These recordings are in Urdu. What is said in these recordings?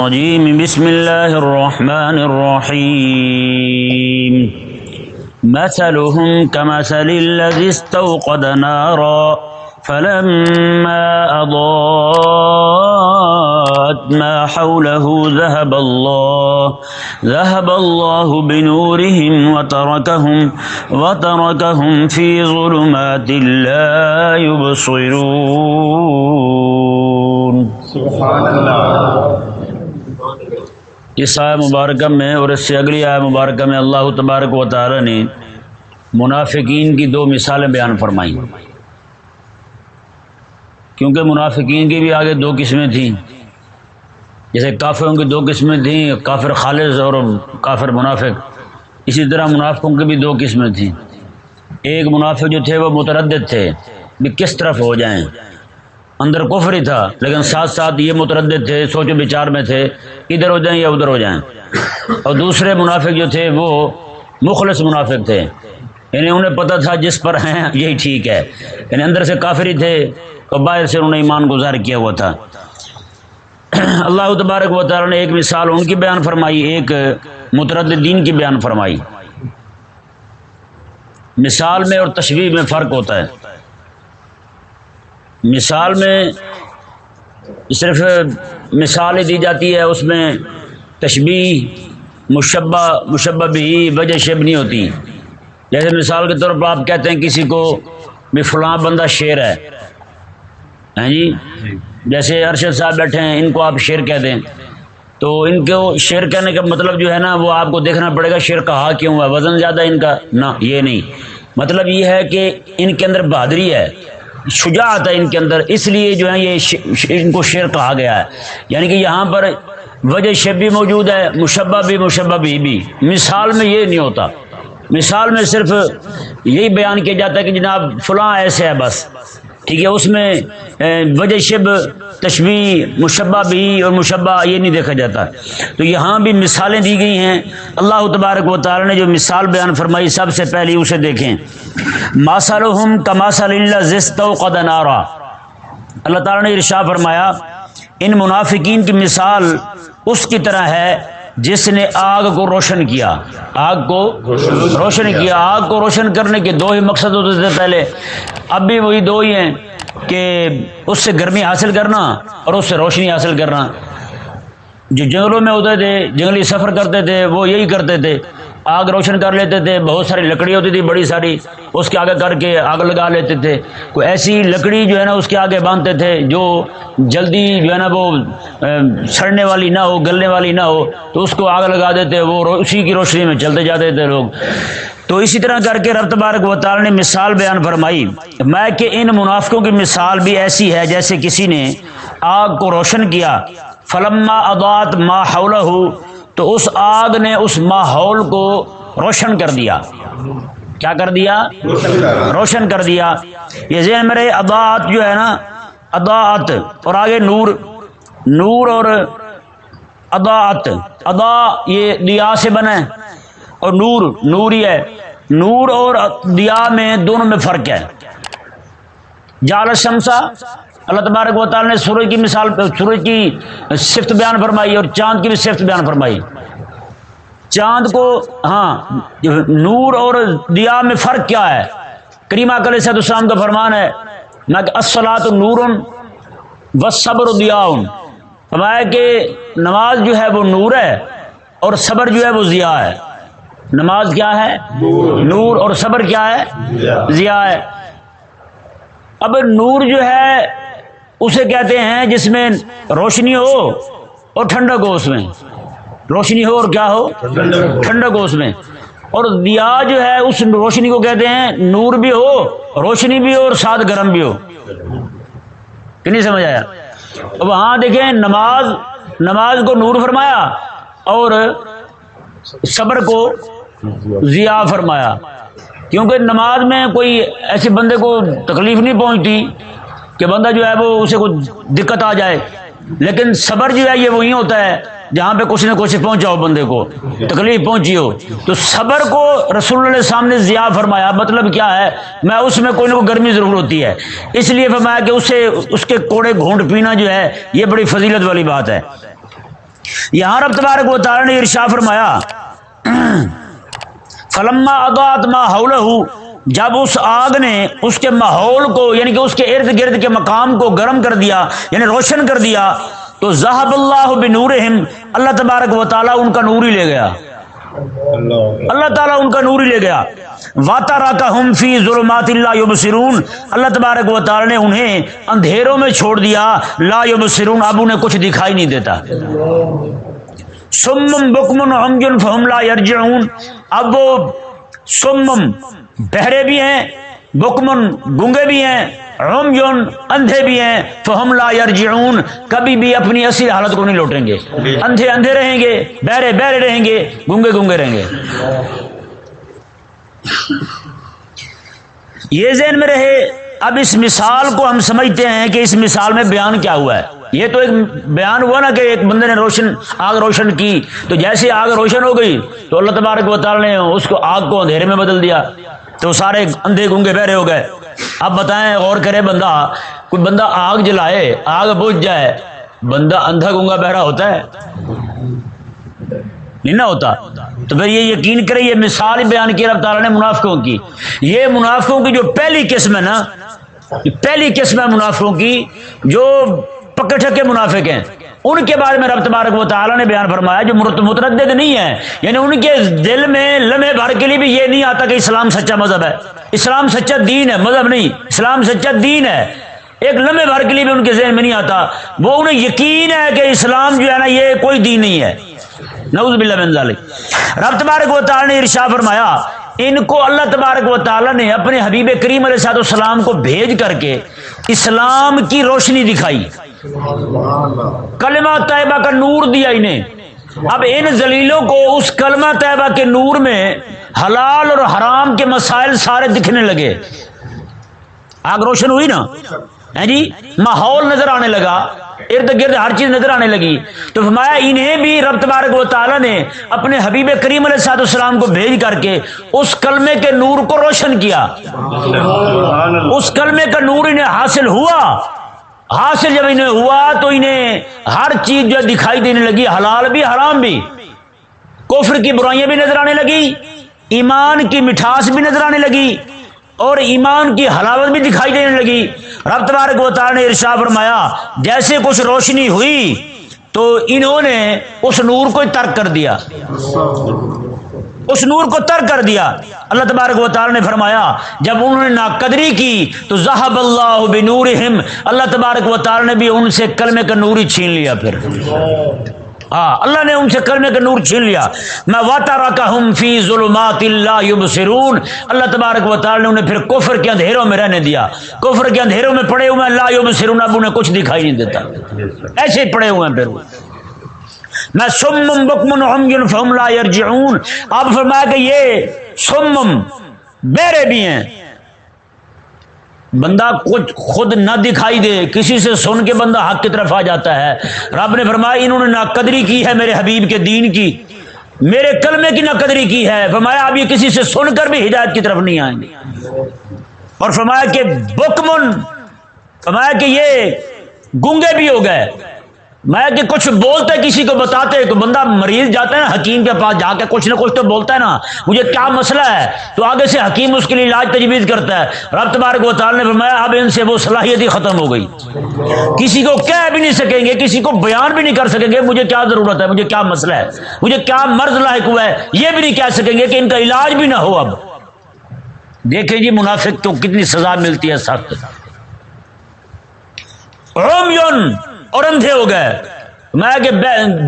الرجيم. بسم الله الرحمن الرحيم. مثلهم كمثل الذي استوقد نارا فلما أضاءت ما حوله ذهب الله ذهب الله بنورهم وتركهم وتركهم في ظلمات لا يبصرون. سبحان اللہ اس آئے مبارکہ میں اور اس سے اگلی آئے مبارکہ میں اللہ تبارک و تعالی نے منافقین کی دو مثالیں بیان فرمائیں۔ کیونکہ منافقین کی بھی آگے دو قسمیں تھیں۔ جیسے کافروں کی دو قسمیں تھیں، کافر خالص اور کافر منافق۔ اسی طرح منافقوں کی بھی دو قسمیں تھیں۔ ایک منافق جو تھے وہ متردد تھے بھی کس طرف ہو جائیں؟ اندر کفر ہی تھا، لیکن ساتھ ساتھ یہ متردد تھے سوچ و بچار میں تھے، ادھر ہو جائیں یا ادھر ہو جائیں۔ اور دوسرے منافق جو تھے، وہ مخلص منافق تھے۔ یعنی انہیں پتہ تھا جس پر ہیں یہی ٹھیک ہے۔ یعنی اندر سے کافر ہی تھے اور باہر سے انہوں نے ایمان گزار کیا ہوا تھا۔ اللہ تبارک و تعالیٰ نے ایک مثال ان کی بیان فرمائی، ایک مترددین کی بیان فرمائی۔ مثال میں اور تشریح میں فرق ہوتا ہے۔ مثال میں صرف مثالیں دی جاتی ہے، اس میں تشبیح مشبہ مشبہ بھی وجہ شب نہیں ہوتی۔ جیسے مثال کے طور پر آپ کہتے ہیں کسی کو بھی فلاں بندہ شیر ہے۔ ہیں جی؟ جیسے ارشد صاحب بیٹھے ہیں، ان کو آپ شیر کہہ دیں۔ تو ان کو شیر کہنے کا مطلب جو ہے نا، وہ آپ کو دیکھنا پڑے گا، شیر کہا کیوں ہے؟ وزن زیادہ ان کا؟ نہ، یہ نہیں۔ مطلب یہ ہے کہ ان کے اندر بہادری ہے۔ شجاعت ہے ان کے اندر، اس لیے جو ہے یہ ش... ان کو شیر کہا گیا ہے۔ یعنی کہ یہاں پر وجہ شب بھی موجود ہے، مشبہ بھی مشبہ بھی بھی۔ مثال میں یہ نہیں ہوتا۔ مثال میں صرف یہی بیان کیا جاتا ہے کہ جناب فلاں ایسے ہے بس۔ ٹھیک ہے، اس میں وجہ شب تشبیح مشبہ بھی اور مشبہ یہ نہیں دیکھا جاتا۔ تو یہاں بھی مثالیں دی گئی ہیں۔ اللہ تبارک و تعالی نے جو مثال بیان فرمائی، سب سے پہلے اسے دیکھیں۔ ماسلحم کماسل اللہ زست اللہ تعالیٰ نے ارشا فرمایا، ان منافقین کی مثال اس کی طرح ہے جس نے آگ کو روشن کیا۔ آگ کو روشن کیا۔ آگ کو روشن کرنے کے دو ہی مقصد ہوتے تھے پہلے۔ اب بھی وہی دو ہی ہیں کہ اس سے گرمی حاصل کرنا اور اس سے روشنی حاصل کرنا۔ جو جنگلوں میں ہوتے تھے، جنگلی سفر کرتے تھے، وہ یہی کرتے تھے۔ آگ روشن کر لیتے تھے، بہت ساری لکڑی ہوتی تھی، بڑی ساری، اس کے آگے کر کے آگ لگا لیتے تھے۔ کوئی ایسی لکڑی جو ہے نا، اس کے آگے باندھتے تھے، جو جلدی جو ہے نا وہ سڑنے والی نہ ہو، گلنے والی نہ ہو، تو اس کو آگ لگا دیتے، وہ اسی کی روشنی میں چلتے جاتے تھے لوگ۔ تو اسی طرح کر کے رب تبارک و تعالی نے مثال بیان فرمائی۔ میں کہ ان منافقوں کی مثال بھی ایسی ہے جیسے کسی نے آگ کو روشن کیا۔ فلما ادات ما حولہ تو اس آگ نے اس ماحول کو روشن کر دیا۔ کیا کر دیا؟ روشن کر دیا۔ یہ ذہن میرے اداعت جو ہے نا اداعت اور آگے نور۔ نور اور اداعت ادا یہ دیا سے بنا ہے اور نور نور ہی ہے۔ نور اور دیا میں دونوں میں فرق ہے۔ جال شمسا اللہ تبارک و تعالی نے سورج کی مثال سورج کی صفت بیان فرمائی اور چاند کی بھی صفت بیان فرمائی۔ چاند کو ہاں نور اور دیا میں فرق کیا ہے؟ کریمہ کل صد السلام کا فرمان ہے میں کہ اسلاۃ نور و صبر دیا فرمایا کہ نماز جو ہے وہ نور ہے اور صبر جو ہے وہ ضیاء ہے۔ نماز کیا ہے؟ نور اور صبر کیا ہے؟ ضیاء ہے۔ اب نور جو ہے اسے کہتے ہیں جس میں روشنی ہو اور ٹھنڈک ہو اس میں۔ روشنی ہو اور کیا ہو؟ ٹھنڈک ہو اس میں۔ اور دیا جو ہے، اس روشنی کو کہتے ہیں نور بھی ہو، روشنی بھی ہو اور ساتھ گرم بھی ہو۔ کہ نہیں سمجھ آیا؟ اب وہاں دیکھیں، نماز نماز کو نور فرمایا اور صبر کو ضیاء فرمایا۔ کیونکہ نماز میں کوئی ایسے بندے کو تکلیف نہیں پہنچتی۔ کہ بندہ جو ہے وہ اسے کچھ دقت آ جائے۔ لیکن صبر جو ہے یہ وہی ہوتا ہے جہاں پہ کچھ نہ کچھ پہنچا ہو بندے کو، تکلیف پہنچی ہو۔ تو صبر کو رسول اللہ سامنے ضیاء فرمایا۔ مطلب کیا ہے؟ میں اس میں کوئی نہ کوئی گرمی ضرور ہوتی ہے۔ اس لیے فرمایا کہ اسے اس کے کوڑے گھونٹ پینا جو ہے، یہ بڑی فضیلت والی بات ہے۔ یہاں رب تبارک و تعالی نے ارشا فرمایا، فلما اضاءت ما حوله جب اس آگ نے اس کے ماحول کو یعنی کہ اس کے ارد گرد کے مقام کو گرم کر دیا یعنی روشن کر دیا، تو ذہب اللہ بنورہم، اللہ تبارک و تعالی ان کا نور ہی لے گیا۔ اللہ تعالیٰ ان کا نور ہی لے گیا۔ واتا راکا ہم فی ظلمات اللہ یبصرون اللہ تبارک و تعالی نے انہیں اندھیروں میں چھوڑ دیا۔ لا یبصرون اب انہیں کچھ دکھائی نہیں دیتا۔ سمم بکمن عمجن فہم لا یرجعون اب وہ سمم بہرے بھی ہیں، بکمن گنگے بھی ہیں عمجن اندھے بھی ہیں، فہم لا یرجعون، کبھی بھی اپنی اصلی حالت کو نہیں لوٹیں گے۔ اندھے اندھے رہیں گے، بہرے بہرے رہیں گے، گنگے گنگے رہیں گے۔ یہ ذہن میں رہے اب اس مثال کو ہم سمجھتے ہیں کہ اس مثال میں بیان کیا ہوا ہے۔ یہ تو ایک بیان ہوا نا کہ ایک بندے نے روشن، آگ روشن کی۔ تو جیسے آگ روشن ہو گئی، تو اللہ تبارک و تعالی نے اس کو آگ کو اندھیرے میں بدل دیا۔ تو سارے اندھے گنگے بہرے ہو گئے۔ اب بتائیں، غور کرے بندہ، کوئی بندہ آگ جلائے، آگ بجھ جائے، بندہ اندھا گنگا بہرا ہوتا ہے۔ نہیں نہ ہوتا۔ تو پھر یہ یقین کرے یہ مثال بیان کی رب تعالیٰ نے منافقوں کی۔ یہ منافقوں کی جو پہلی قسم ہے نا پہلی قسم ہے منافقوں کی جو پکے ٹھکے منافق ہیں۔ ان کے بارے میں رب تبارک و تعالیٰ نے بیان فرمایا، جو متردد نہیں ہے یعنی ان کے دل میں لمحے بھر کے لیے بھی یہ نہیں آتا کہ اسلام سچا مذہب ہے۔ اسلام سچا دین ہے، مذہب نہیں۔ اسلام سچا دین ہے۔ ایک لمحے بھر کے لیے بھی ان کے ذہن میں نہیں آتا۔ وہ انہیں یقین ہے کہ اسلام جو ہے نا، یہ کوئی دین نہیں ہے۔ نعوذ باللہ من ذالک رب تبارک و تعالی نے ارشا فرمایا، ان کو اللہ تبارک و تعالی نے اپنے حبیب کریم علیہ الصلوۃ والسلام کو بھیج کر کے اسلام کی روشنی دکھائی۔ کلمہ طیبہ کا نور دیا انہیں۔ اب ان ذلیلوں کو اس کلمہ طیبہ کے نور میں حلال اور حرام کے مسائل سارے دکھنے لگے۔ آگ روشن ہوئی نا؟ جی؟ ماحول نظر آنے لگا۔ ارد گرد ہر چیز نظر آنے لگی۔ تو فرمایا انہیں بھی رب تبارک و تعالیٰ نے اپنے حبیب کریم علیہ الصلوۃ والسلام کو بھیج کر کے اس کلمے کے نور کو روشن کیا۔ اس کلمے کا نور انہیں حاصل ہوا۔ حاصل جب انہیں ہوا تو انہیں ہر چیز جو دکھائی دینے لگی حلال بھی حرام بھی۔ کفر کی برائیاں بھی نظر آنے لگی ایمان کی مٹھاس بھی نظر آنے لگی اور ایمان کی حلاوت بھی دکھائی دینے لگی۔ رب تبارک و تعالی نے ارشا فرمایا، جیسے کچھ روشنی ہوئی تو انہوں نے اس نور کو ترک کر دیا۔ اس نور کو ترک کر دیا۔ اللہ تبارک و تعالی نے فرمایا، جب انہوں نے ناقدری کی تو ذہب اللہ بنورہم۔ اللہ تبارک و تعالی نے بھی ان سے کلمے کا نور ہی چھین لیا پھر۔ ہاں اللہ نے ان سے کلمے کا نور چھین لیا۔ میں واتا رکھا فی ظلمات اللہ یبصرون اللہ تبارک و تعالی نے انہیں پھر کفر کے اندھیروں میں رہنے دیا۔ کفر کے اندھیروں میں پڑے ہوئے ہیں، لا یبصرون اب انہیں کچھ دکھائی نہیں دیتا۔ ایسے ہی پڑے ہوئے ہیں پھر۔ میں سمم بکمن عمین فہم لا یرجعون اب فرمایا کہ یہ سمم بیرے بھی ہیں۔ بندہ کچھ خود نہ دکھائی دے، کسی سے سن کے بندہ حق کی طرف آ جاتا ہے۔ رب نے فرمایا، انہوں نے ناقدری کی ہے میرے حبیب کے دین کی۔ میرے کلمے کی ناقدری کی ہے۔ فرمایا، اب یہ کسی سے سن کر بھی ہدایت کی طرف نہیں آئیں گے۔ اور فرمایا کہ بکمن، فرمایا کہ یہ گنگے بھی ہو گئے۔ میں کہ کچھ بولتے کسی کو بتاتے کہ بندہ مریض جاتا ہے نا حکیم کے پاس جا کے کچھ نہ کچھ تو بولتا ہے نا۔ مجھے کیا مسئلہ ہے؟ تو آگے سے حکیم اس کے لیے علاج تجویز کرتا ہے۔ رب تبارک و تعالی نے فرمایا، اب ان سے وہ صلاحیت ہی ختم ہو گئی۔ کسی کو کہہ بھی نہیں سکیں گے، کسی کو بیان بھی نہیں کر سکیں گے، مجھے کیا ضرورت ہے؟ مجھے کیا مسئلہ ہے؟ مجھے کیا مرض لاحق ہوا ہے؟ یہ بھی نہیں کہہ سکیں گے کہ ان کا علاج بھی نہ ہو اب۔ دیکھیں جی منافق کو کتنی سزا ملتی ہے سخت۔ اور اندھے ہو گئے۔ میں کہ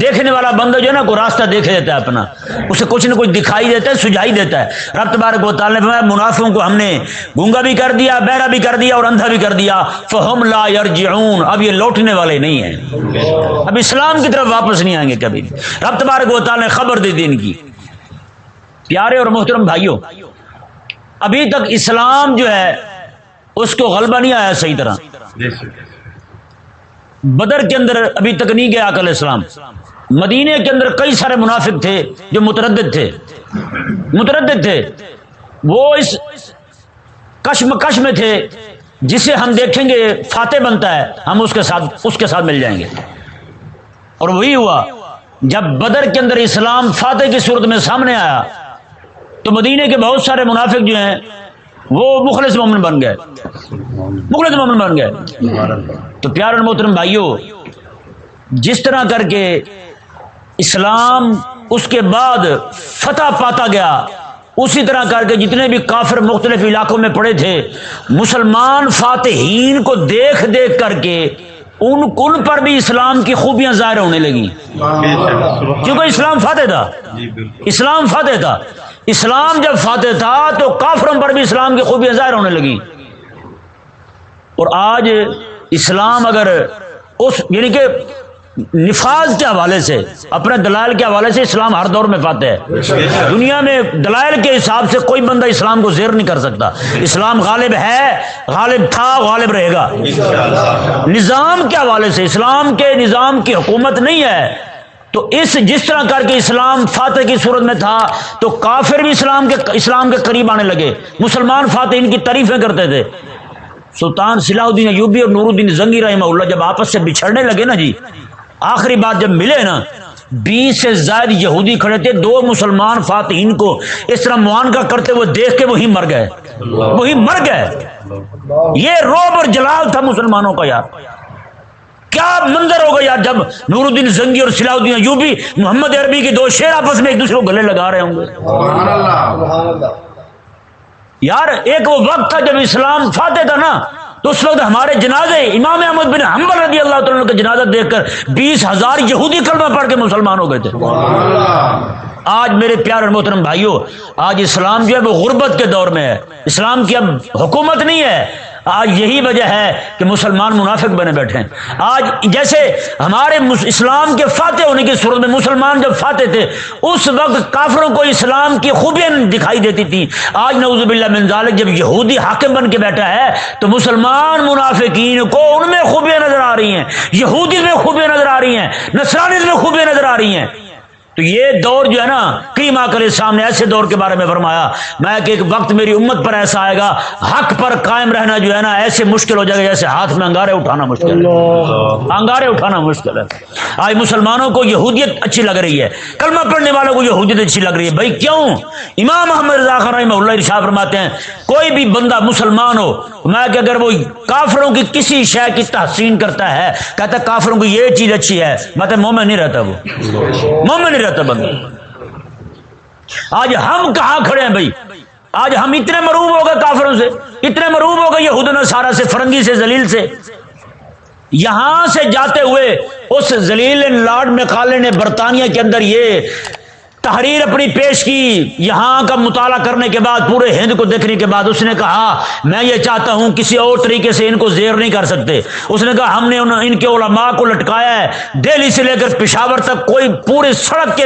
دیکھنے والا بندہ جو ہے نا کوئی راستہ دیکھ دیتا ہے اپنا۔ اسے کچھ نہ کچھ دکھائی دیتا ہے، سجائی دیتا ہے۔ رب تبارک و تعالی نے فرمایا کو ہم نے گونگا بھی کر دیا بہرا بھی کر دیا، اور اندھا بھی کر دیا۔ فہم لا یرجعون۔ اب یہ لوٹنے والے نہیں ہیں۔ اب اسلام کی طرف واپس نہیں آئیں گے کبھی۔ بھی رب تبارک و نے خبر دے دی ان کی۔ پیارے اور محترم بھائیوں، ابھی تک اسلام جو ہے، اس کو غلبہ نہیں آیا، صحیح طرح۔ بدر کے اندر ابھی تک نہیں گیا عقل اسلام مدینے کے اندر کئی سارے منافق تھے جو متردد تھے۔ متردد تھے۔ وہ اس کشم کش میں تھے جسے ہم دیکھیں گے فاتح بنتا ہے۔ ہم اس کے ساتھ اس کے ساتھ مل جائیں گے۔ اور وہی ہوا۔ جب بدر کے اندر اسلام فاتح کی صورت میں سامنے آیا تو مدینے کے بہت سارے منافق جو ہیں وہ مخلص مومن بن گئے۔ مخلص مومن بن گئے۔ تو پیار اور محترم بھائیوں جس طرح کر کے اسلام اس کے بعد فتح پاتا گیا اسی طرح کر کے جتنے بھی کافر مختلف علاقوں میں پڑے تھے مسلمان فاتحین کو دیکھ دیکھ کر کے ان ان پر بھی اسلام کی خوبیاں ظاہر ہونے لگی کیونکہ اسلام فاتح تھا۔ جی اسلام فاتح تھا۔ اسلام جب فاتح تھا تو کافروں پر بھی اسلام کی خوبیاں ظاہر ہونے لگی اور آج اسلام اگر اس یعنی کہ نفاذ کے حوالے سے اپنے دلائل کے حوالے سے اسلام ہر دور میں فاتح ہے۔ دنیا میں دلائل کے حساب سے کوئی بندہ اسلام کو زیر نہیں کر سکتا۔ اسلام غالب ہے غالب تھا غالب رہے گا۔ نظام کے حوالے سے اسلام کے نظام کی حکومت نہیں ہے۔ تو اس جس طرح کر کے اسلام فاتح کی صورت میں تھا، تو کافر بھی اسلام کے اسلام کے قریب آنے لگے۔ مسلمان فاتح ان کی تعریفیں کرتے تھے۔ سلطان صلاح الدین ایوبی اور نور الدین زنگی رحمہ اللہ جب آپس سے بچھڑنے لگے نا جی آخری بات جب ملے نا، بیس سے زائد یہودی کھڑے تھے، دو مسلمان فاتحین کو اس طرح معانقہ کرتے ہوئے دیکھ کے وہی مر گئے۔ وہی مر گئے۔ یہ روب اور جلال تھا مسلمانوں کا یار۔ کیا منظر ہوگا یار جب نور الدین زنگی اور صلاح الدین ایوبی محمد عربی کے دو شیر آپس میں ایک دوسرے کو گلے لگا رہے ہوں گے؟ یار ایک وہ وقت تھا جب اسلام فاتح تھا نا تو اس وقت ہمارے جنازے امام احمد بن حنبل رضی اللہ تعالیٰ کا جنازہ دیکھ کر بیس ہزار یہودی کلمہ پڑھ کے مسلمان ہو گئے تھے۔ آج میرے پیار اور محترم بھائیوں آج اسلام جو ہے وہ غربت کے دور میں ہے۔ اسلام کی اب حکومت نہیں ہے آج یہی وجہ ہے کہ مسلمان منافق بنے بیٹھے ہیں۔ آج جیسے ہمارے اسلام کے فاتح ہونے کی صورت میں مسلمان جب فاتح تھے، اس وقت کافروں کو اسلام کی خوبیاں دکھائی دیتی تھی آج نعوذ باللہ من ذالک، جب یہودی حاکم بن کے بیٹھا ہے، تو مسلمان منافقین کو ان میں خوبیاں نظر آ رہی ہیں، یہودی میں خوبیاں نظر آ رہی ہیں نصرانی میں خوبیاں نظر آ رہی ہیں۔ تو یہ دور جو ہے نا کریم آ کر سامنے ایسے دور کے بارے میں فرمایا میں کہ ایک وقت میری امت پر ایسا آئے گا حق پر قائم رہنا جو ہے نا ایسے مشکل ہو جائے گا جیسے ہاتھ میں انگارے اٹھانا مشکل ہے۔ انگارے اٹھانا مشکل ہے۔ آج مسلمانوں کو یہودیت اچھی لگ رہی ہے۔ کلمہ پڑھنے والوں کو یہودیت اچھی لگ رہی ہے۔ بھائی کیوں؟ امام محمد رضا خان رحمہ اللہ ارشاد فرماتے ہیں کوئی بھی بندہ مسلمان ہو میں کہ اگر وہ کافروں کی کسی شے کی تحسین کرتا ہے کہتا ہے کافروں کی یہ چیز اچھی ہے میں مومن نہیں رہتا وہ۔ مومن نہیں رہتا۔ بندہ آج ہم کہاں کھڑے ہیں بھائی؟ آج ہم اتنے مروب ہو گئے کافروں سے، اتنے مروب ہو گئے یہود نصارہ سے، فرنگی سے زلیل سے۔ یہاں سے جاتے ہوئے اس زلیل لارڈ مقالے نے برطانیہ کے اندر یہ تحریر اپنی پیش کی، یہاں کا مطالعہ کرنے کے بعد، پورے ہند کو دیکھنے کے بعد، اس نے کہا، میں یہ چاہتا ہوں، کسی اور طریقے سے ان کو زیر نہیں کر سکتے۔ اس نے کہا، ہم نے ان کے علماء کو لٹکایا ہے۔ دہلی سے لے کر پشاور تک، کوئی پورے سڑک کے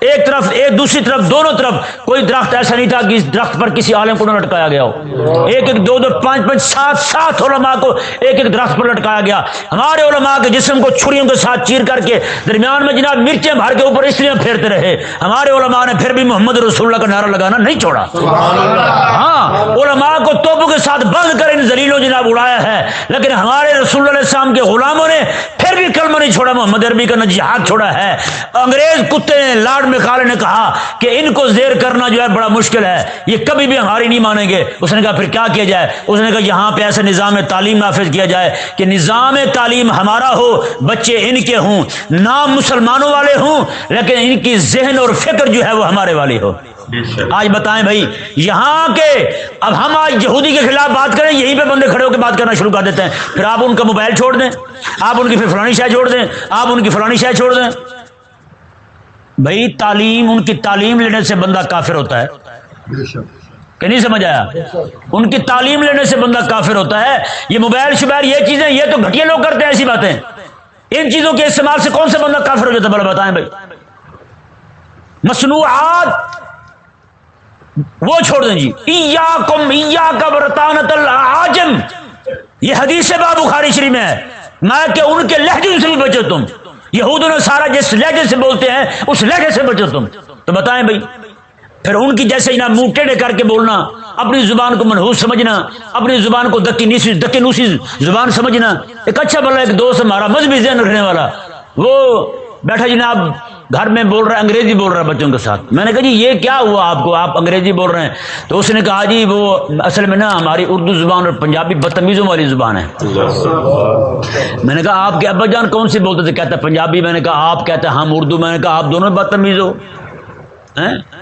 ایک طرف، ایک دوسری طرف، دونوں طرف، کوئی درخت ایسا نہیں تھا کہ اس درخت پر کسی عالم کو نہ لٹکایا گیا ہو۔ ایک ایک دو دو پانچ پانچ سات سات علماء کو ایک ایک درخت پر لٹکایا گیا۔ ہمارے علماء کے جسم کو چھریوں کے ساتھ چیر کر کے، درمیان میں جناب مرچیں بھر کے اوپر اس لیے پھیرتے رہے۔ ہمارے علماء نے پھر بھی محمد رسول اللہ کا نعرہ لگانا نہیں چھوڑا۔ ہاں علماء کو توپوں کے ساتھ بند کر ان زلیلوں جناب اڑایا ہے۔ لیکن ہمارے رسول اللہ علیہ السلام کے غلاموں نے پھر بھی کلمہ نہیں چھوڑا محمد عربی کا نہ جہاد چھوڑا ہے۔ انگریز کتے نے لارڈ مکالے نے کہا کہ ان کو زیر کرنا جو ہے بڑا مشکل ہے۔ یہ کبھی بھی ہماری نہیں مانیں گے۔ اس نے کہا پھر کیا کیا جائے؟ اس نے کہا یہاں پہ ایسا نظام تعلیم نافذ کیا جائے کہ نظام تعلیم ہمارا ہو بچے ان کے ہوں۔ نام مسلمانوں والے ہوں لیکن ان کی ذہن اور فکر جو ہے وہ ہمارے والی ہو۔ آج بتائیں بھائی، یہاں کے، اب ہم آج یہودی کے خلاف بات کریں، یہیں پہ بندے کھڑے ہو کے بات کرنا شروع کر دیتے ہیں۔ پھر آپ ان کا موبائل چھوڑ دیں، آپ ان کی پھر فلانی شاہ چھوڑ دیں، آپ ان کی فلانی شاہ چھوڑ دیں۔ بھائی، تعلیم، ان کی تعلیم لینے سے بندہ کافر ہوتا ہے۔ کہ نہیں سمجھ آیا؟ ان کی تعلیم لینے سے بندہ کافر ہوتا ہے۔ یہ موبائل شبائل یہ چیزیں، یہ تو گھٹیا لوگ کرتے ہیں، ایسی باتیں۔ ان چیزوں کے استعمال سے کون سے بندہ کافر ہو جاتا ہے؟ بڑا بتائیں بھائی۔ مصنوعات، وہ چھوڑ دیں جی۔ ایاکم ایاک برطانت العاجم۔ یہ حدیث باب بخاری شریف میں ہے۔ میں کہ ان کے لہجے سے بھی بچو تم۔ یہود نے سارا جس لہجے سے بولتے ہیں، اس لہجے سے بچو تم۔ تو بتائیں بھائی، پھر ان کی جیسے نا منہ ٹیڑے کر کے بولنا، اپنی زبان کو منحوس سمجھنا، اپنی زبان کو دکی نیسی، دکی نوسی زبان سمجھنا، ایک اچھا بلا ایک دوست ہمارا مذہبی ذہن رکھنے والا، وہ بیٹھا جناب گھر میں بول رہا ہے، انگریزی بول رہا ہے بچوں کے ساتھ۔ میں نے کہا جی یہ کیا ہوا آپ کو؟ آپ انگریزی بول رہے ہیں۔ تو اس نے کہا جی وہ اصل میں نا ہماری اردو زبان اور پنجابی بدتمیزوں والی زبان ہے۔ میں نے کہا، آپ کے ابا جان کون سی بولتے تھے؟ کہتا پنجابی۔ میں نے کہا، آپ کہتے ہیں ہم اردو۔ میں نے کہا، آپ دونوں بدتمیز ہو۔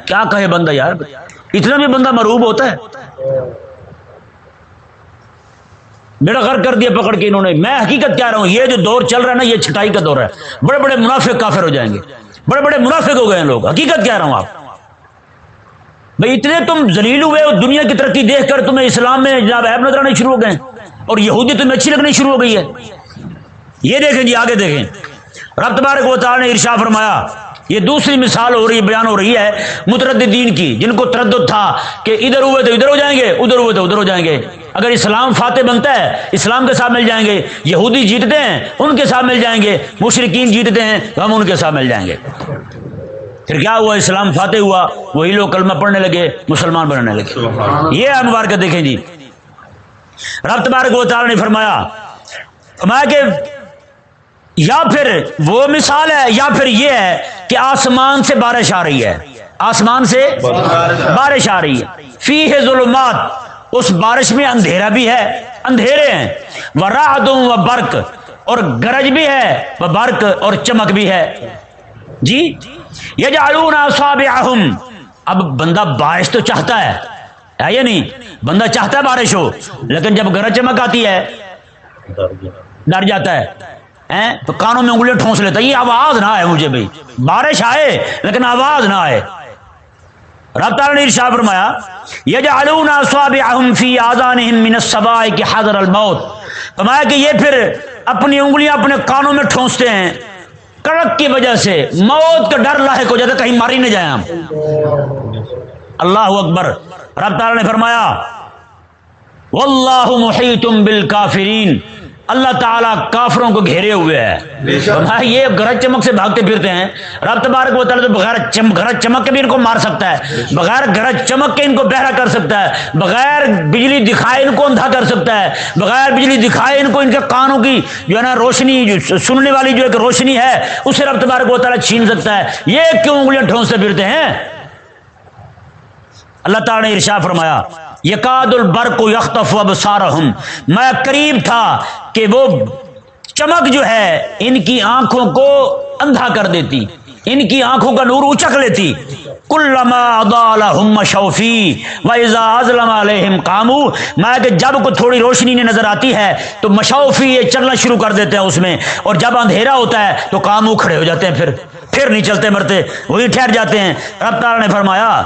کیا کہے بندہ یار؟ اتنا بھی بندہ مروب ہوتا ہے۔ میرا گھر کر دیا پکڑ کے انہوں نے۔ میں حقیقت کہہ رہا ہوں، یہ جو دور چل رہا ہے نا، یہ چھٹائی کا دور ہے۔ بڑے بڑے منافق کافر ہو جائیں گے۔ بڑے بڑے منافق ہو گئے ہیں لوگ۔ حقیقت کہہ رہا ہوں آپ؟ بھائی اتنے تم ذلیل ہوئے اور دنیا کی ترقی دیکھ کر تمہیں اسلام میں جناب عیب نظر آنے شروع ہو گئے اور یہودی تمہیں اچھی لگنی شروع ہو گئی ہے۔ یہ دیکھیں جی آگے دیکھیں۔ رب تبارک و تعالی نے ارشا فرمایا، یہ دوسری مثال ہو رہی ہے بیان ہو رہی ہے مترددین کی، جن کو تردد تھا کہ ادھر ہوئے تو ادھر ہو جائیں گے، ادھر ہوئے تو ادھر ہو جائیں گے۔ اگر اسلام فاتح بنتا ہے اسلام کے ساتھ مل جائیں گے یہودی جیتتے ہیں ان کے ساتھ مل جائیں گے مشرقین جیتتے ہیں ہم ان کے ساتھ مل جائیں گے۔ پھر کیا ہوا؟ اسلام فاتح ہوا وہی لوگ کلمہ پڑھنے لگے مسلمان بننے لگے۔ یہ ہے مبارکت دیکھیں جی۔ رب تبارک و تعالی نے فرمایا فرمایا کہ یا پھر وہ مثال ہے یا پھر یہ ہے کہ آسمان سے بارش آ رہی ہے۔ آسمان سے بارش آ رہی ہے۔ فی ہے۔ ظلمات۔ اس بارش میں اندھیرا بھی ہے، اندھیرے ہیں۔ وہ راہدوں و برق، اور گرج بھی ہے وہ برق اور چمک بھی ہے۔ جی یہ جالون اب بندہ بارش تو چاہتا ہے ہے یا نہیں؟ بندہ چاہتا ہے بارش ہو، لیکن جب گرج چمک آتی ہے، ڈر جاتا ہے۔ تو کانوں میں انگلیاں ٹھونس لیتا یہ آواز نہ آئے مجھے بھائی۔ بارش آئے، لیکن آواز نہ آئے۔ رب تعالی نے ارشاد فرمایا، یجعلون اصابعهم فی آذانهم من الصباح کہ حضر الموت۔ فرمایا کہ یہ پھر اپنی انگلیاں اپنے کانوں میں ٹھونستے ہیں۔ کڑک کی وجہ سے موت کا ڈر لاحق ہو جاتا کہیں ماری نہ جائیں ہم۔ اللہ اکبر۔ رب تعالی نے فرمایا، واللہ محیط بالکافرین۔ اللہ تعالیٰ کافروں کو گھیرے ہوئے ہے یہ گرج چمک سے بھاگتے پھرتے ہیں۔ رب تبارک و تعالیٰ تو بغیر چم گرج چمک کے بھی ان کو مار سکتا ہے۔ بغیر گرج چمک کے ان کو بہرا کر سکتا ہے۔ بغیر بجلی دکھائے ان کو اندھا کر سکتا ہے۔ بغیر بجلی دکھائے ان کو ان کے کانوں کی جو ہے نا روشنی جو سننے والی جو ایک روشنی ہے اسے رب تبارک و تعالیٰ چھین سکتا ہے۔ یہ کیوں انگلیاں ٹھونستے پھرتے ہیں؟ اللہ تعالیٰ نے ارشا فرمایا۔ یقاد البر کو یختف ابصارہم۔ میں قریب تھا کہ وہ چمک جو ہے ان کی آنکھوں کو اندھا کر دیتی، ان کی آنکھوں کا نور اچک لیتی۔ شوفی علیہم قامو میں کہ جب کو تھوڑی روشنی نے نظر آتی ہے تو مشوفی یہ چلنا شروع کر دیتے ہیں اس میں۔ اور جب اندھیرا ہوتا ہے تو قامو کھڑے ہو جاتے ہیں پھر۔ پھر نہیں چلتے مرتے، وہی ٹھہر جاتے ہیں۔ رب نے فرمایا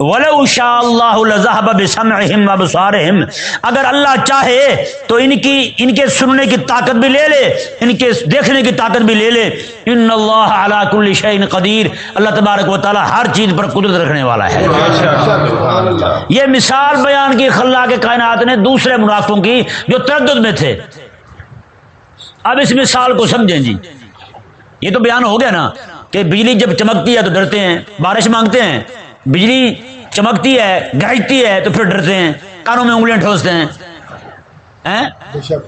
وَلَوْ شَاءَ اللَّهُ لَذَهَبَ بِسَمْعِهِمْ وَبِصَارِهِمْ اگر اللہ چاہے تو ان کی ان کے سننے کی طاقت بھی لے لے ان کے دیکھنے کی طاقت بھی لے لے۔ ان اللہ علی کل شیء قدیر۔ اللہ تبارک و تعالی ہر چیز پر قدرت رکھنے والا ہے۔ یہ مثال بیان کی خلا کے کائنات نے دوسرے منافقوں کی جو تردد میں تھے۔ اب اس مثال کو سمجھیں جی۔ یہ تو بیان ہو گیا نا کہ بجلی جب چمکتی ہے تو ڈرتے ہیں بارش مانگتے ہیں۔ بجلی چمکتی ہے گرجتی ہے تو پھر ڈرتے ہیں۔ کانوں میں انگلیاں ٹھوستے ہیں؟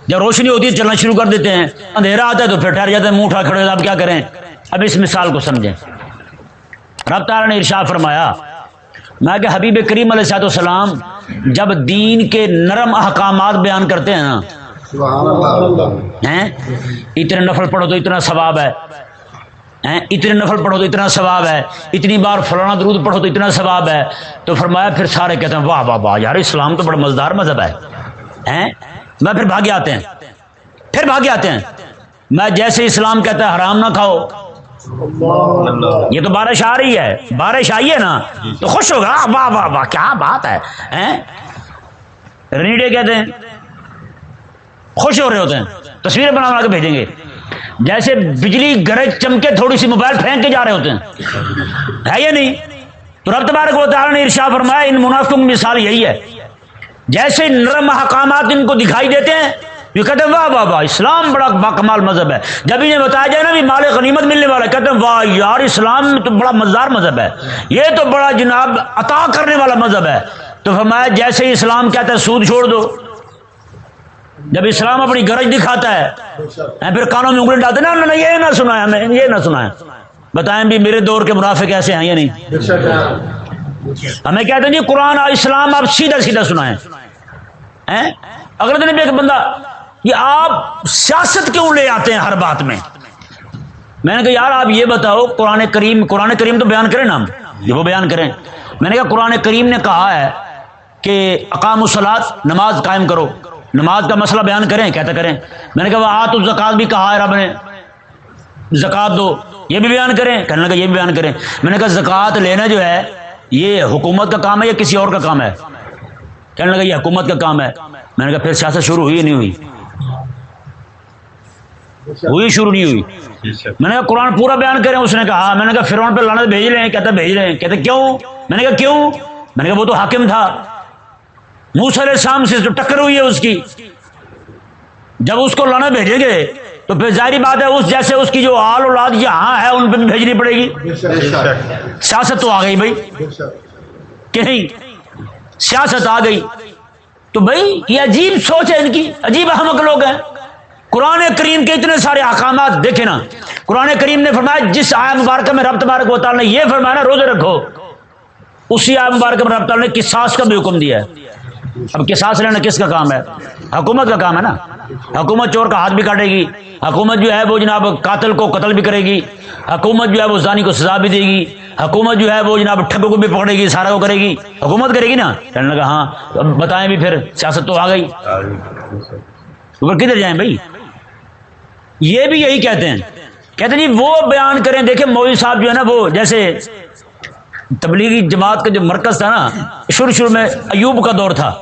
جب روشنی ہوتی ہے چلنا شروع کر دیتے ہیں۔ اندھیرا آتا ہے تو پھر ٹھہر جاتے ہیں منہ اٹھا کھڑے اب کیا کریں؟ اب اس مثال کو سمجھیں۔ رب تعالیٰ نے ارشاد فرمایا میں کہ حبیب کریم علیہ صاحب السلام جب دین کے نرم احکامات بیان کرتے ہیں نا ہیں؟ اتنے نفل پڑھو تو اتنا ثواب ہے۔ اتنے نفل پڑھو تو اتنا ثواب ہے۔ اتنی بار فلانا درود پڑھو تو اتنا ثواب ہے۔ تو فرمایا پھر سارے کہتے ہیں، واہ واہ واہ، یار، اسلام تو بڑا مزدار مذہب ہے۔ میں پھر بھاگے آتے ہیں۔ پھر بھاگے آتے ہیں۔ میں جیسے اسلام کہتا ہے، حرام نہ کھاؤ۔ یہ تو بارش آ رہی ہے۔ بارش آئی ہے نا؟ تو خوش ہوگا۔ واہ واہ واہ، کیا بات ہے۔ رنیڈے کہتے ہیں۔ خوش ہو رہے ہوتے ہیں۔ تصویریں بنا بنا کے بھیجیں گے۔ جیسے بجلی گرج چمکے تھوڑی سی موبائل پھینک کے جا رہے ہوتے ہیں۔ ہے یا نہیں؟ تو رب تبارک و تعالی نے ارشاد فرمایا، ان منافقوں کی مثال یہی ہے۔ جیسے نرم احکامات ان کو دکھائی دیتے ہیں، یہ کہتے ہیں، واہ واہ واہ، اسلام بڑا باکمال مذہب ہے۔ جب انہیں بتایا جائے نا بھی مال غنیمت ملنے والا کہتے ہیں، واہ، یار، اسلام تو بڑا مزدار مذہب ہے۔ یہ تو بڑا جناب عطا کرنے والا مذہب ہے۔ تو فرمایا، جیسے ہی اسلام کہتا ہے، سود چھوڑ دو۔ جب اسلام اپنی گرج دکھاتا ہے پھر کانوں میں انگلی ڈالتے نا یہ نہ سنا ہے ہمیں یہ نہ سنا ہے بتائیں بھی میرے دور کے منافق ایسے ہیں یا نہیں؟ ہمیں کہتے ہیں جی قرآن اور اسلام آپ سیدھا سیدھا سنائیں۔ اگلے دن بھی ایک بندہ، یہ آپ سیاست کیوں لے آتے ہیں ہر بات میں؟ میں نے کہا، یار، آپ یہ بتاؤ، قرآن کریم قرآن کریم تو بیان کریں نا ہم؟ یہ وہ بیان کریں۔ میں نے کہا، قرآن کریم نے کہا ہے کہ اقام الصلاط نماز قائم کرو۔ نماز کا مسئلہ بیان کریں کہتے کریں۔ میں نے کہا، وہ آت الزکات بھی کہا ہے رب نے۔ زکوٰۃ دو۔ یہ بھی بیان کریں۔ کہنے لگا، یہ بھی بیان کریں۔ میں نے کہا زکوٰۃ لینا جو ہے، یہ حکومت کا کام ہے یا کسی اور کا کام ہے؟ کہنے لگا، یہ حکومت کا کام ہے۔ میں نے کہا، پھر سیاست شروع ہوئی نہیں ہوئی؟ ہوئی شروع نہیں ہوئی۔ میں نے کہا، قرآن پورا بیان کریں۔ اس نے کہا ہاں۔ میں نے کہا، فرعون پہ لانت بھیج رہے ہیں، کہتا بھیج رہے ہیں۔ کہتے کیوں؟ میں نے کہا، کیوں؟ میں نے کہا، وہ تو حاکم تھا۔ موسیٰ علیہ السلام سے جو ٹکر ہوئی ہے اس کی، جب اس کو لانا بھیجیں گے، تو پھر ظاہری بات ہے، اس جیسے اس کی جو آل اولاد یہاں ہے، ان پہ بھی بھیجنی پڑے گی۔ سیاست تو آ گئی بھائی۔ کہ نہیں سیاست آ گئی۔ تو بھائی، یہ عجیب سوچ ہے ان کی۔ عجیب احمق لوگ ہیں۔ قرآن کریم کے اتنے سارے احکامات دیکھیں نا۔ قرآن کریم نے فرمایا، جس آیا مبارکہ میں رب تبارک و تعالیٰ نے یہ فرمایا نا، روزے رکھو۔ اسی آیا مبارکہ میں رب تعالیٰ نے قصاص کا بھی حکم دیا ہے۔ اب قصاص لینا، کس کا کام ہے؟ حکومت کا کام ہے نا؟ حکومت چور کا ہاتھ بھی کاٹے گی۔ حکومت جو ہے وہ جناب قاتل کو قتل بھی کرے گی۔ حکومت جو ہے وہ زانی کو سزا بھی دے گی۔ حکومت جو ہے وہ جناب ٹھگوں کو بھی پکڑے گی، سارا کو کرے گی۔ حکومت کرے گی نا؟ کہنے لگا ہاں۔ بتائیں بھی پھر، سیاست تو آ گئی۔ کدھر جائیں بھائی؟ یہ بھی یہی کہتے ہیں۔ کہتے ہیں جی وہ بیان کریں۔ دیکھیں، مولوی صاحب جو ہے نا، وہ جیسے تبلیغی جماعت کا جو مرکز تھا نا، شروع شروع میں ایوب کا دور تھا۔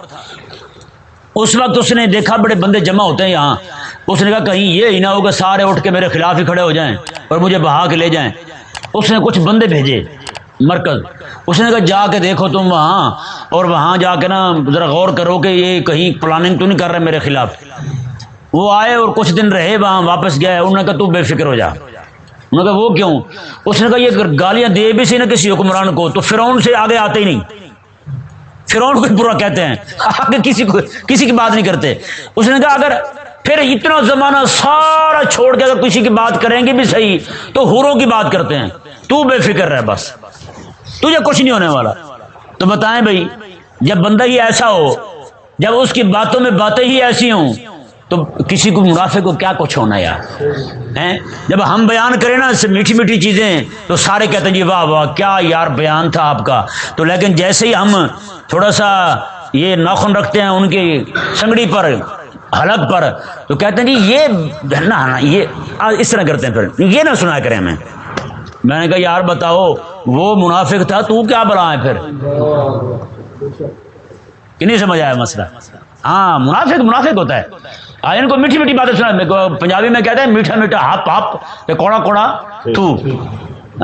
اس وقت اس نے دیکھا بڑے بندے جمع ہوتے ہیں یہاں۔ اس نے کہا، کہیں یہ ہی نہ ہوگا، سارے اٹھ کے میرے خلاف ہی کھڑے ہو جائیں اور مجھے بہا کے لے جائیں۔ اس نے کچھ بندے بھیجے مرکز۔ اس نے کہا، جا کے دیکھو تم وہاں اور وہاں جا کے نا ذرا غور کرو کہ یہ کہیں پلاننگ تو نہیں کر رہے میرے خلاف۔ وہ آئے اور کچھ دن رہے، وہاں واپس گئے۔ انہوں نے کہا، تو بے فکر ہو جا۔ انہوں نے کہا وہ کیوں؟ اس نے کہا یہ گالیاں دے بھی سی نا کسی حکمران کو، تو فرعون سے آگے آتے ہی نہیں۔ فرعون کو برا کہتے ہیں۔ آگے کسی کو کسی کی بات نہیں کرتے۔ اس نے کہا اگر پھر اتنا زمانہ سارا چھوڑ کے اگر کسی کی بات کریں گے بھی صحیح، تو ہوروں کی بات کرتے ہیں۔ تو بے فکر رہ بس۔ تجھے کچھ نہیں ہونے والا۔ تو بتائیں بھائی، جب بندہ ہی ایسا ہو، جب اس کی باتوں میں باتیں ہی ایسی ہوں تو کسی کو منافع کو کیا کچھ ہونا یار؟ جب ہم بیان کریں نا سے میٹھی میٹھی چیزیں تو سارے کہتے ہیں جی واہ واہ کیا یار بیان تھا آپ کا؟ تو لیکن جیسے ہی ہم تھوڑا سا یہ ناخن رکھتے ہیں ان کی سنگڑی پر حلق پر تو کہتے ہیں جی یہ نا یہ اس طرح کرتے ہیں پھر۔ یہ نہ سنا کریں ہمیں۔ میں نے کہا یار بتاؤ وہ منافق تھا تو کیا بلا ہے پھر؟ کہ نہیں سمجھ آیا مسئلہ؟ ہاں منافق منافق ہوتا ہے۔ آج ان کو میٹھی میٹھی باتیں سنا پنجابی میں کہتے ہیں میٹھا میٹھا ہاپ ہاپ کوڑا کوڑا تو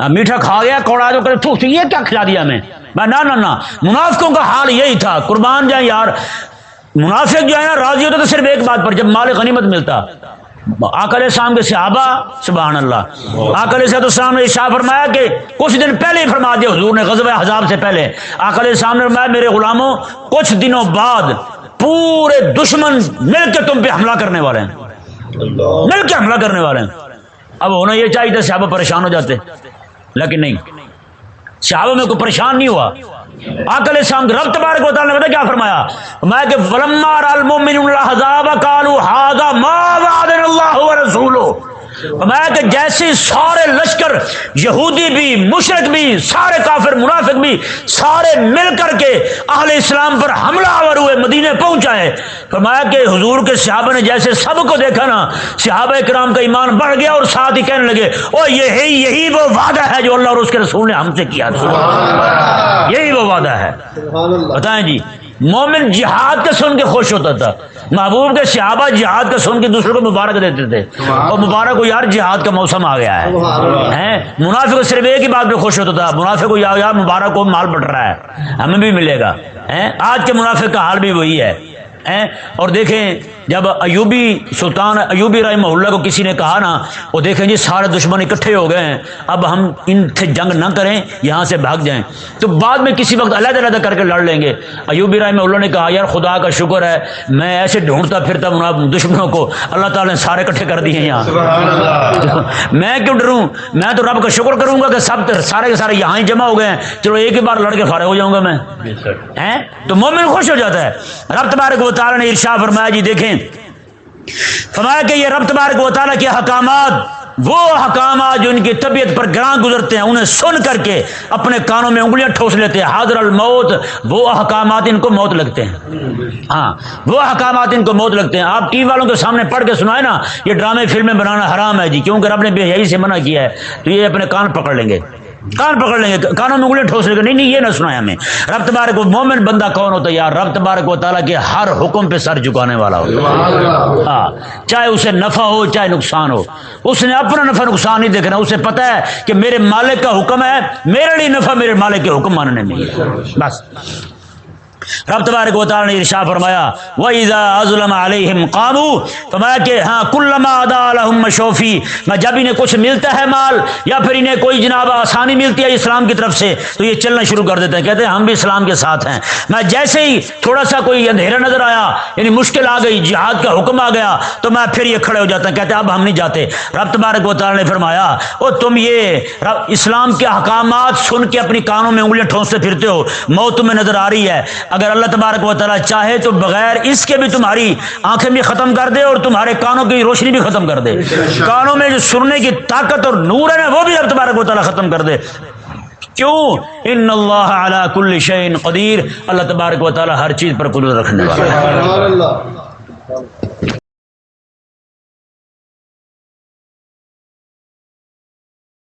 میٹھا کھا گیا کوڑا جو کرے تو یہ کیا کھلا دیا ہمیں میں نہ نہ نہ منافقوں کا حال یہی تھا۔ قربان جائیں یار۔ منافق جو ہے نا راضی ہوتا تو صرف ایک بات پر جب مال غنیمت ملتا۔ آکل شام کے صحابہ سبحان اللہ۔ آکل صحت السلام نے شاہ فرمایا کہ کچھ دن پہلے ہی فرما دیا حضور نے غزب حضاب سے پہلے۔ آکل شام نے فرمایا میرے غلاموں کچھ دنوں بعد پورے دشمن مل کے تم پہ حملہ کرنے والے ہیں۔ مل کے حملہ کرنے والے ہیں۔ اب ہونا یہ چاہیے تھا صحابہ پریشان ہو جاتے۔ لیکن نہیں۔ صحابہ میں کوئی پریشان نہیں ہوا۔ آکل شام رب تبارک و تعالی نے کیا فرمایا؟ میں کہ ولما المؤمنون الاحزاب قالوا هذا ما وعدنا الله ورسوله۔ فرمایا کہ جیسے سارے لشکر یہودی بھی مشرق بھی سارے کافر منافق بھی سارے مل کر کے اہل اسلام پر حملہ آور ہوئے مدینے پہنچائے فرمایا کہ حضور کے صحابہ نے جیسے سب کو دیکھا نا صحابہ کرام کا ایمان بڑھ گیا اور ساتھ ہی کہنے لگے او یہی یہی وہ وعدہ ہے جو اللہ اور اس کے رسول نے ہم سے کیا تھا۔ یہی وہ وعدہ ہے۔ بتائیں جی۔ مومن جہاد کا سن کے خوش ہوتا تھا۔ محبوب کے صحابہ جہاد کا سن کے دوسروں کو مبارک دیتے تھے۔ اور مبارک کو یار، جہاد کا موسم آ گیا ہے۔ منافع کو صرف ایک ہی بات پہ خوش ہوتا تھا۔ منافع کو یار مبارک کو مال بٹ رہا ہے۔ ہمیں بھی ملے گا۔ آج کے منافع کا حال بھی وہی ہے۔ اور دیکھیں جب ایوبی سلطان ایوبی رحمہ اللہ کو کسی نے کہا نا وہ دیکھیں جی سارے دشمن اکٹھے ہو گئے ہیں۔ اب ہم ان سے جنگ نہ کریں یہاں سے بھاگ جائیں۔ تو بعد میں کسی وقت علیحدہ علیحدہ کر کے لڑ لیں گے۔ ایوبی رحمہ اللہ نے کہا یار خدا کا شکر ہے میں ایسے ڈھونڈتا پھرتا ہوں دشمنوں کو۔ اللہ تعالیٰ نے سارے اکٹھے کر دیے ہیں یہاں۔ سبحان اللہ۔ میں کیوں ڈروں؟ میں تو رب کا شکر کروں گا کہ سب سارے کے سارے یہاں ہی جمع ہو گئے ہیں۔ چلو ایک ہی بار لڑ کے فارغ ہو جاؤں گا میں۔ تو مومن خوش ہو جاتا ہے۔ رب تبارک و تعالیٰ نے ارشا فرمایا جی دیکھیں فرمایا کہ یہ رب تبارک و تعالیٰ کے حکامات، وہ حکامات جو ان کی طبیعت پر گراں گزرتے ہیں، انہیں سن کر کے اپنے کانوں میں انگلیاں ٹھوس لیتے ہیں۔ حاضر الموت، وہ احکامات ان کو موت لگتے ہیں۔ ہاں وہ احکامات ان کو موت لگتے ہیں۔ آپ ٹی وی والوں کے سامنے پڑھ کے سنائے نا، یہ ڈرامے فلمیں بنانا حرام ہے جی کیونکہ رب نے بے حیائی سے منع کیا ہے، تو یہ اپنے کان پکڑ لیں گے۔ کان پکڑ لیں گے؟ کانوں میں انگلیاں ٹھوس لیں گے نہیں نہیں، یہ نہ سنایا ہمیں۔ رب تبارک و مومن بندہ کون ہوتا ہے یار؟ رب تبارک و تعالیٰ کے ہر حکم پہ سر جھکانے والا ہوتا ہاں چاہے اسے نفع ہو، چاہے نقصان ہو۔ اس نے اپنا نفع نقصان نہیں دیکھنا۔ اسے پتا ہے کہ میرے مالک کا حکم ہے، میرے لیے نفع میرے مالک کے حکم ماننے میں بس۔ رب تبارک و تعالی نے ارشاد فرمایا، وَإِذَا أَظْلَمَ عَلَيْهِمْ قَامُوا، فرمایا کہ ہاں کلما ادا لهم مشوفی میں جب انہیں کچھ ملتا ہے مال، یا پھر انہیں کوئی جناب آسانی ملتی ہے اسلام کی طرف سے، تو یہ چلنا شروع کر دیتے ہیں۔ کہتے ہیں، ہم بھی اسلام کے ساتھ ہیں۔ میں جیسے ہی تھوڑا سا کوئی اندھیرا نظر آیا یعنی مشکل آ گئی، جہاد کا حکم آ گیا، تو میں پھر یہ کھڑے ہو جاتا ہوں۔ کہتے ہیں، اب ہم نہیں جاتے۔ رب تبارک و تعالی نے فرمایا، او تم یہ رب اسلام کے احکامات سن کے اپنی کانوں میں انگلیاں ٹھونستے پھرتے ہو، موت تمہیں نظر آ رہی ہے۔ اگر اللہ تبارک و تعالیٰ چاہے تو بغیر اس کے بھی تمہاری آنکھیں بھی ختم کر دے اور تمہارے کانوں کی روشنی بھی ختم کر دے۔ کانوں میں جو سننے کی طاقت اور نور ہے نا، وہ بھی اللہ تبارک و تعالیٰ ختم کر دے۔ کیوں؟ ان اللہ علی کل شعین قدیر۔ اللہ تبارک و تعالیٰ ہر چیز پر قدرت رکھنے والا ہے۔ اللہ۔